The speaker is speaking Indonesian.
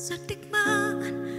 Sa banget.